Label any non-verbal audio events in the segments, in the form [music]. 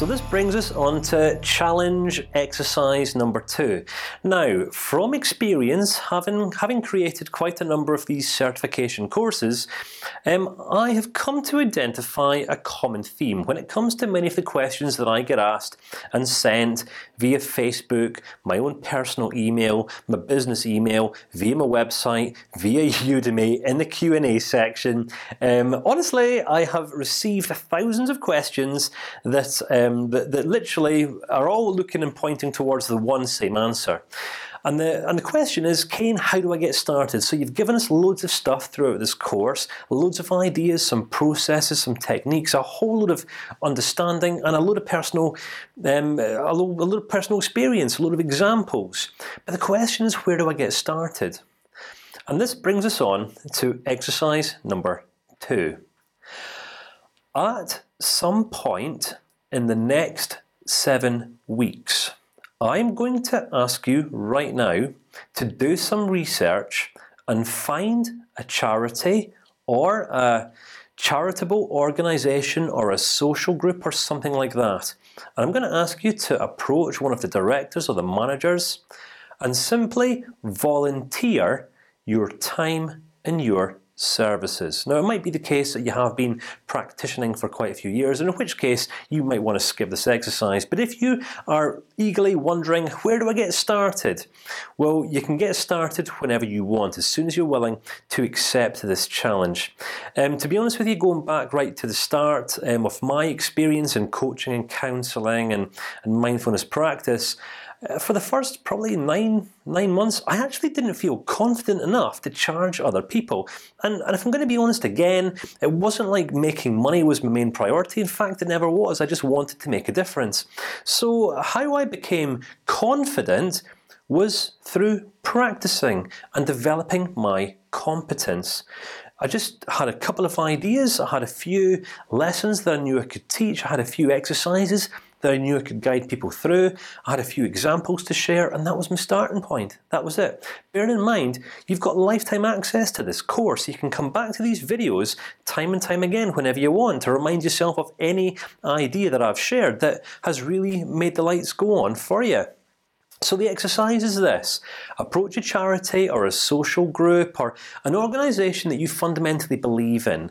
So this brings us on to challenge exercise number two. Now, from experience, having having created quite a number of these certification courses, um, I have come to identify a common theme when it comes to many of the questions that I get asked and sent via Facebook, my own personal email, my business email, via my website, via [laughs] Udemy, in the Q and A section. Um, honestly, I have received thousands of questions that, um, that that literally are all looking and pointing towards the one same answer. And the and the question is, Kane, how do I get started? So you've given us loads of stuff throughout this course, loads of ideas, some processes, some techniques, a whole lot of understanding, and a lot of personal, um, a, lot, a lot of personal experience, a lot of examples. But the question is, where do I get started? And this brings us on to exercise number two. At some point in the next seven weeks. I'm going to ask you right now to do some research and find a charity or a charitable organization or a social group or something like that. And I'm going to ask you to approach one of the directors or the managers and simply volunteer your time and your services. Now, it might be the case that you have been practicing for quite a few years, and in which case you might want to skip this exercise. But if you are eagerly wondering where do I get started, well, you can get started whenever you want, as soon as you're willing to accept this challenge. Um, to be honest with you, going back right to the start um, of my experience in coaching and counselling and, and mindfulness practice. Uh, for the first probably nine nine months, I actually didn't feel confident enough to charge other people. And, and if I'm going to be honest again, it wasn't like making money was my main priority. In fact, it never was. I just wanted to make a difference. So how I became confident was through practicing and developing my competence. I just had a couple of ideas. I had a few lessons that I knew I could teach. I had a few exercises that I knew I could guide people through. I had a few examples to share, and that was my starting point. That was it. Bear in mind, you've got lifetime access to this course. You can come back to these videos time and time again whenever you want to remind yourself of any idea that I've shared that has really made the lights go on for you. So the exercise is this: approach a charity or a social group or an organization that you fundamentally believe in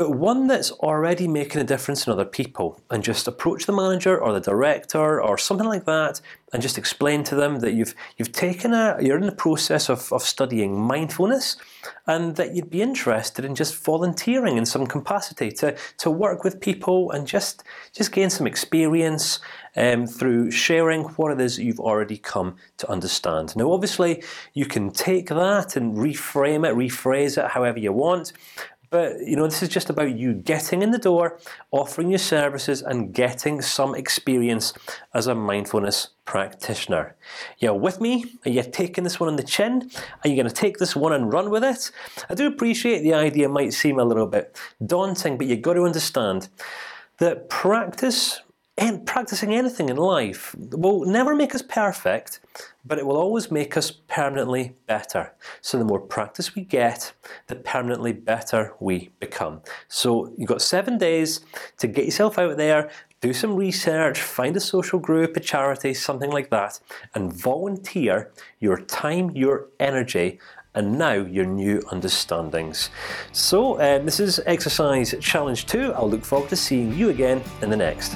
but one that's already making a difference in other people, and just approach the manager or the director or something like that, and just explain to them that you've you've taken a you're in the process of of studying mindfulness, and that you'd be interested in just volunteering in some capacity to to work with people and just just gain some experience um, through sharing what it is you've already come to understand. Now, obviously, you can take that and reframe it, rephrase it however you want. But you know, this is just about you getting in the door, offering your services, and getting some experience as a mindfulness practitioner. You're with me? Are you taking this one on the chin? Are you going to take this one and run with it? I do appreciate the idea might seem a little bit daunting, but you've got to understand that practice and practicing anything in life will never make us perfect, but it will always make us permanently better. So the more practice we get, the permanently better we become. So you've got seven days to get yourself out there, do some research, find a social group, a charity, something like that, and volunteer your time, your energy, and now your new understandings. So uh, this is exercise challenge two. I'll look forward to seeing you again in the next.